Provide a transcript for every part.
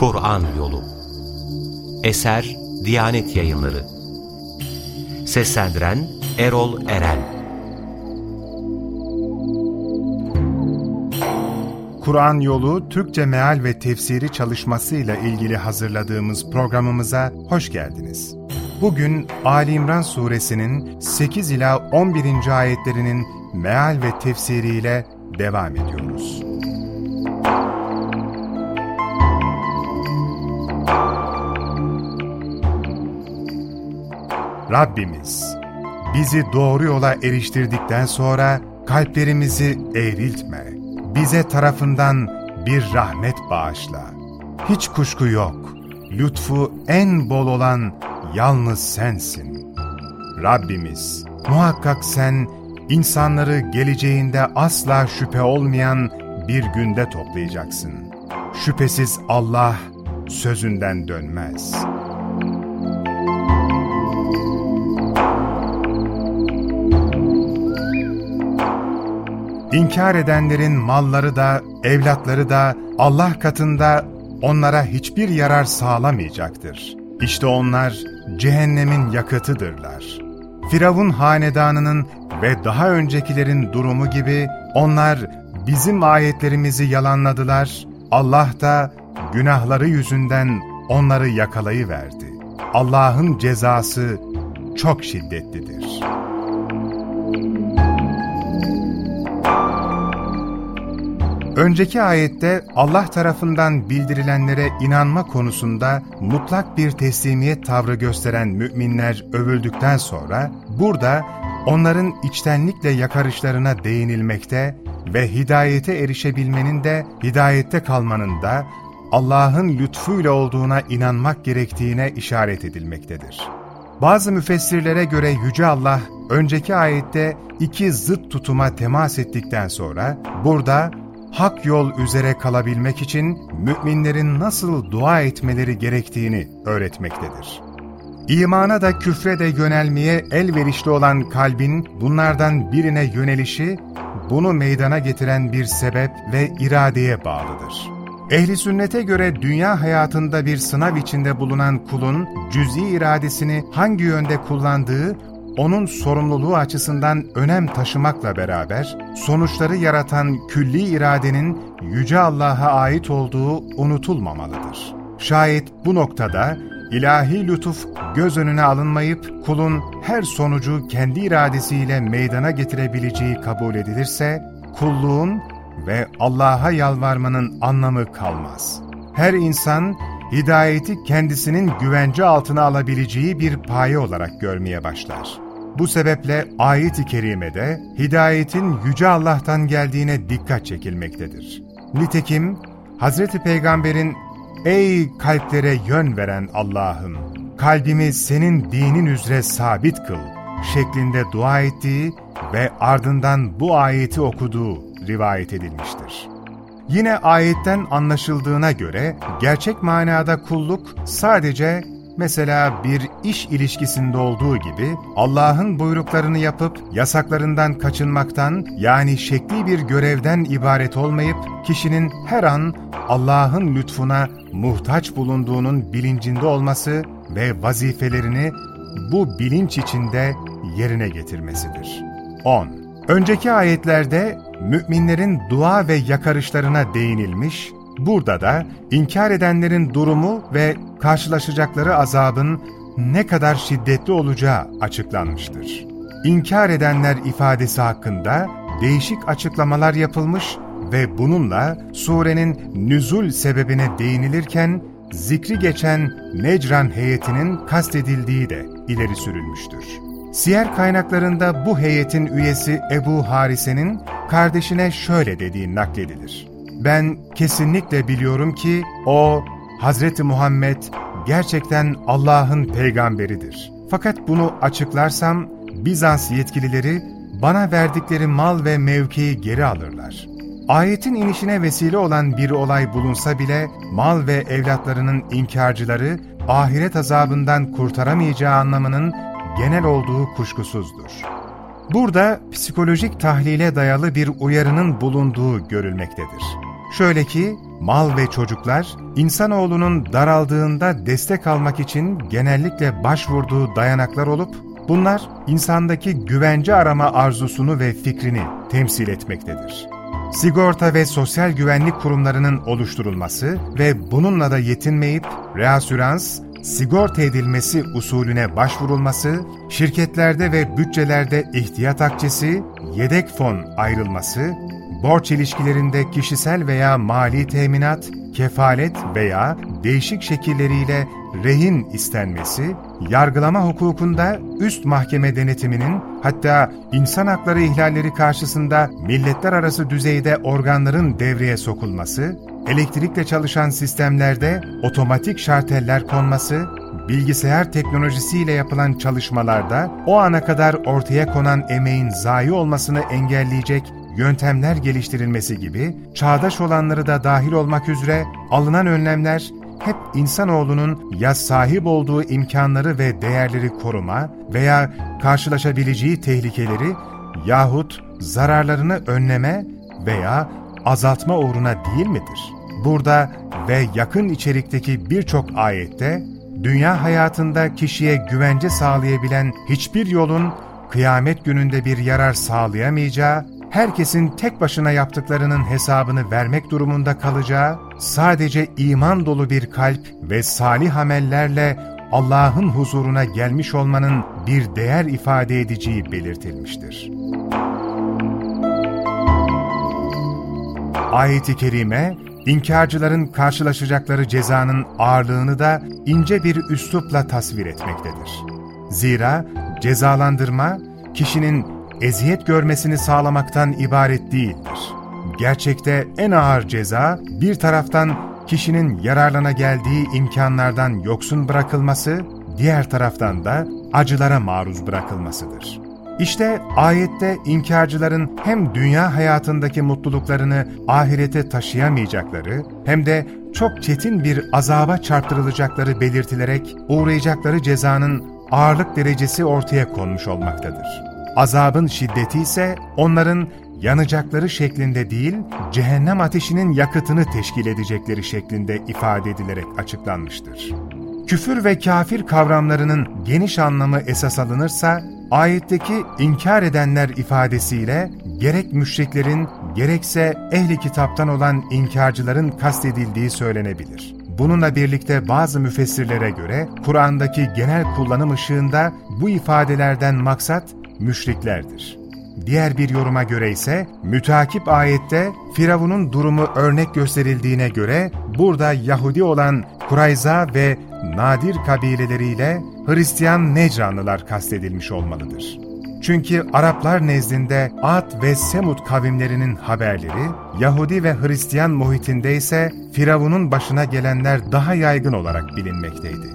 Kur'an Yolu Eser Diyanet Yayınları Seslendiren Erol Eren Kur'an Yolu Türkçe Meal ve Tefsiri çalışmasıyla ilgili hazırladığımız programımıza hoş geldiniz. Bugün Ali İmran Suresinin 8 ila 11. ayetlerinin meal ve tefsiriyle devam ediyoruz. Rabbimiz, bizi doğru yola eriştirdikten sonra kalplerimizi eğriltme. Bize tarafından bir rahmet bağışla. Hiç kuşku yok, lütfu en bol olan yalnız sensin. Rabbimiz, muhakkak sen insanları geleceğinde asla şüphe olmayan bir günde toplayacaksın. Şüphesiz Allah sözünden dönmez.'' İnkar edenlerin malları da, evlatları da Allah katında onlara hiçbir yarar sağlamayacaktır. İşte onlar cehennemin yakıtıdırlar. Firavun hanedanının ve daha öncekilerin durumu gibi onlar bizim ayetlerimizi yalanladılar. Allah da günahları yüzünden onları yakalayıverdi. Allah'ın cezası çok şiddetlidir.'' Önceki ayette Allah tarafından bildirilenlere inanma konusunda mutlak bir teslimiyet tavrı gösteren müminler övüldükten sonra, burada onların içtenlikle yakarışlarına değinilmekte ve hidayete erişebilmenin de hidayette kalmanın da Allah'ın lütfuyla olduğuna inanmak gerektiğine işaret edilmektedir. Bazı müfessirlere göre Yüce Allah, önceki ayette iki zıt tutuma temas ettikten sonra, burada hak yol üzere kalabilmek için müminlerin nasıl dua etmeleri gerektiğini öğretmektedir. İmana da küfre de yönelmeye elverişli olan kalbin bunlardan birine yönelişi, bunu meydana getiren bir sebep ve iradeye bağlıdır. Ehli sünnete göre dünya hayatında bir sınav içinde bulunan kulun cüz'i iradesini hangi yönde kullandığı onun sorumluluğu açısından önem taşımakla beraber, sonuçları yaratan külli iradenin Yüce Allah'a ait olduğu unutulmamalıdır. Şayet bu noktada ilahi lütuf göz önüne alınmayıp kulun her sonucu kendi iradesiyle meydana getirebileceği kabul edilirse, kulluğun ve Allah'a yalvarmanın anlamı kalmaz. Her insan, hidayeti kendisinin güvence altına alabileceği bir paye olarak görmeye başlar. Bu sebeple ayet-i kerimede hidayetin Yüce Allah'tan geldiğine dikkat çekilmektedir. Nitekim Hazreti Peygamber'in ''Ey kalplere yön veren Allah'ım, kalbimi senin dinin üzere sabit kıl'' şeklinde dua ettiği ve ardından bu ayeti okuduğu rivayet edilmiştir. Yine ayetten anlaşıldığına göre gerçek manada kulluk sadece Mesela bir iş ilişkisinde olduğu gibi Allah'ın buyruklarını yapıp yasaklarından kaçınmaktan yani şekli bir görevden ibaret olmayıp kişinin her an Allah'ın lütfuna muhtaç bulunduğunun bilincinde olması ve vazifelerini bu bilinç içinde yerine getirmesidir. 10. Önceki ayetlerde müminlerin dua ve yakarışlarına değinilmiş Burada da inkar edenlerin durumu ve karşılaşacakları azabın ne kadar şiddetli olacağı açıklanmıştır. İnkar edenler ifadesi hakkında değişik açıklamalar yapılmış ve bununla surenin nüzul sebebine değinilirken zikri geçen Necran heyetinin kastedildiği de ileri sürülmüştür. Siyer kaynaklarında bu heyetin üyesi Ebu Harise'nin kardeşine şöyle dediği nakledilir. Ben kesinlikle biliyorum ki o, Hazreti Muhammed gerçekten Allah'ın peygamberidir. Fakat bunu açıklarsam Bizans yetkilileri bana verdikleri mal ve mevkiyi geri alırlar. Ayetin inişine vesile olan bir olay bulunsa bile mal ve evlatlarının inkarcıları ahiret azabından kurtaramayacağı anlamının genel olduğu kuşkusuzdur. Burada psikolojik tahlile dayalı bir uyarının bulunduğu görülmektedir. Şöyle ki, mal ve çocuklar, insanoğlunun daraldığında destek almak için genellikle başvurduğu dayanaklar olup, bunlar insandaki güvence arama arzusunu ve fikrini temsil etmektedir. Sigorta ve sosyal güvenlik kurumlarının oluşturulması ve bununla da yetinmeyip reasürans, sigorta edilmesi usulüne başvurulması, şirketlerde ve bütçelerde ihtiyat akçesi, yedek fon ayrılması, borç ilişkilerinde kişisel veya mali teminat, kefalet veya değişik şekilleriyle rehin istenmesi, yargılama hukukunda üst mahkeme denetiminin hatta insan hakları ihlalleri karşısında milletler arası düzeyde organların devreye sokulması, elektrikle çalışan sistemlerde otomatik şarteller konması, bilgisayar teknolojisiyle yapılan çalışmalarda o ana kadar ortaya konan emeğin zayi olmasını engelleyecek yöntemler geliştirilmesi gibi çağdaş olanları da dahil olmak üzere alınan önlemler hep insanoğlunun ya sahip olduğu imkanları ve değerleri koruma veya karşılaşabileceği tehlikeleri yahut zararlarını önleme veya azaltma uğruna değil midir? Burada ve yakın içerikteki birçok ayette dünya hayatında kişiye güvence sağlayabilen hiçbir yolun kıyamet gününde bir yarar sağlayamayacağı herkesin tek başına yaptıklarının hesabını vermek durumunda kalacağı, sadece iman dolu bir kalp ve salih amellerle Allah'ın huzuruna gelmiş olmanın bir değer ifade edeceği belirtilmiştir. Ayet-i Kerime, inkarcıların karşılaşacakları cezanın ağırlığını da ince bir üslupla tasvir etmektedir. Zira cezalandırma, kişinin eziyet görmesini sağlamaktan ibaret değildir. Gerçekte en ağır ceza bir taraftan kişinin yararlana geldiği imkanlardan yoksun bırakılması, diğer taraftan da acılara maruz bırakılmasıdır. İşte ayette inkarcıların hem dünya hayatındaki mutluluklarını ahirete taşıyamayacakları hem de çok çetin bir azaba çarptırılacakları belirtilerek uğrayacakları cezanın ağırlık derecesi ortaya konmuş olmaktadır. Azabın şiddeti ise onların yanacakları şeklinde değil, cehennem ateşinin yakıtını teşkil edecekleri şeklinde ifade edilerek açıklanmıştır. Küfür ve kafir kavramlarının geniş anlamı esas alınırsa, ayetteki inkar edenler ifadesiyle gerek müşriklerin gerekse ehli kitaptan olan inkarcıların kastedildiği söylenebilir. Bununla birlikte bazı müfessirlere göre Kur'an'daki genel kullanım ışığında bu ifadelerden maksat müşriklerdir. Diğer bir yoruma göre ise mütakip ayette Firavun'un durumu örnek gösterildiğine göre burada Yahudi olan Kurayza ve Nadir kabileleriyle Hristiyan Necranlılar kastedilmiş olmalıdır. Çünkü Araplar nezdinde Ad ve Semud kavimlerinin haberleri, Yahudi ve Hristiyan muhitinde ise Firavun'un başına gelenler daha yaygın olarak bilinmekteydi.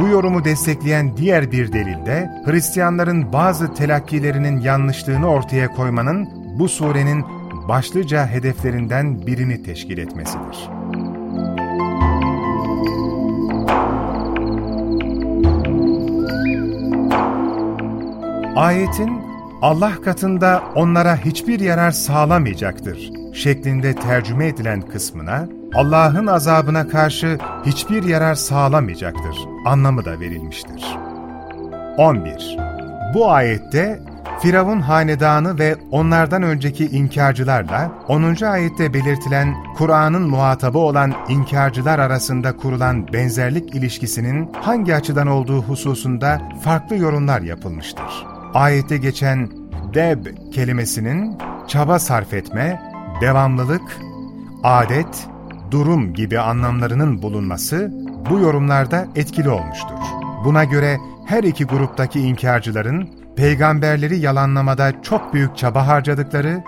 Bu yorumu destekleyen diğer bir delil de Hristiyanların bazı telakkilerinin yanlışlığını ortaya koymanın bu surenin başlıca hedeflerinden birini teşkil etmesidir. Ayetin Allah katında onlara hiçbir yarar sağlamayacaktır şeklinde tercüme edilen kısmına Allah'ın azabına karşı hiçbir yarar sağlamayacaktır anlamı da verilmiştir. 11. Bu ayette Firavun hanedanı ve onlardan önceki inkarcılarla 10. ayette belirtilen Kur'an'ın muhatabı olan inkarcılar arasında kurulan benzerlik ilişkisinin hangi açıdan olduğu hususunda farklı yorumlar yapılmıştır. Ayette geçen deb kelimesinin çaba sarf etme, devamlılık, adet, durum gibi anlamlarının bulunması bu yorumlarda etkili olmuştur. Buna göre her iki gruptaki inkarcıların peygamberleri yalanlamada çok büyük çaba harcadıkları,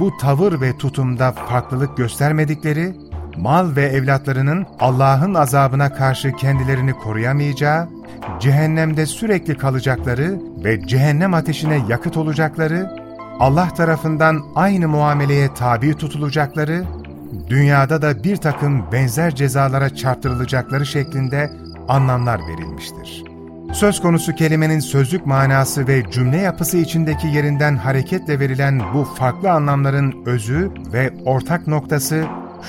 bu tavır ve tutumda farklılık göstermedikleri, mal ve evlatlarının Allah'ın azabına karşı kendilerini koruyamayacağı, cehennemde sürekli kalacakları ve cehennem ateşine yakıt olacakları, Allah tarafından aynı muameleye tabi tutulacakları dünyada da bir takım benzer cezalara çarptırılacakları şeklinde anlamlar verilmiştir. Söz konusu kelimenin sözlük manası ve cümle yapısı içindeki yerinden hareketle verilen bu farklı anlamların özü ve ortak noktası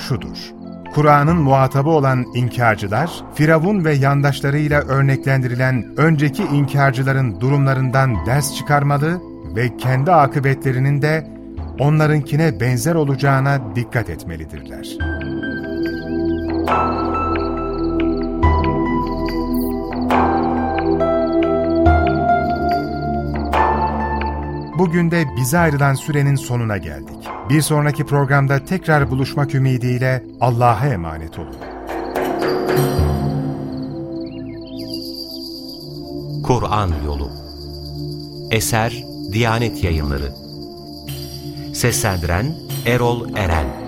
şudur. Kur'an'ın muhatabı olan inkarcılar, Firavun ve yandaşlarıyla örneklendirilen önceki inkarcıların durumlarından ders çıkarmalı ve kendi akıbetlerinin de onlarınkine benzer olacağına dikkat etmelidirler. Bugün de bize ayrılan sürenin sonuna geldik. Bir sonraki programda tekrar buluşmak ümidiyle Allah'a emanet olun. Kur'an Yolu. Eser Diyanet Yayınları. Seslendiren Erol Eren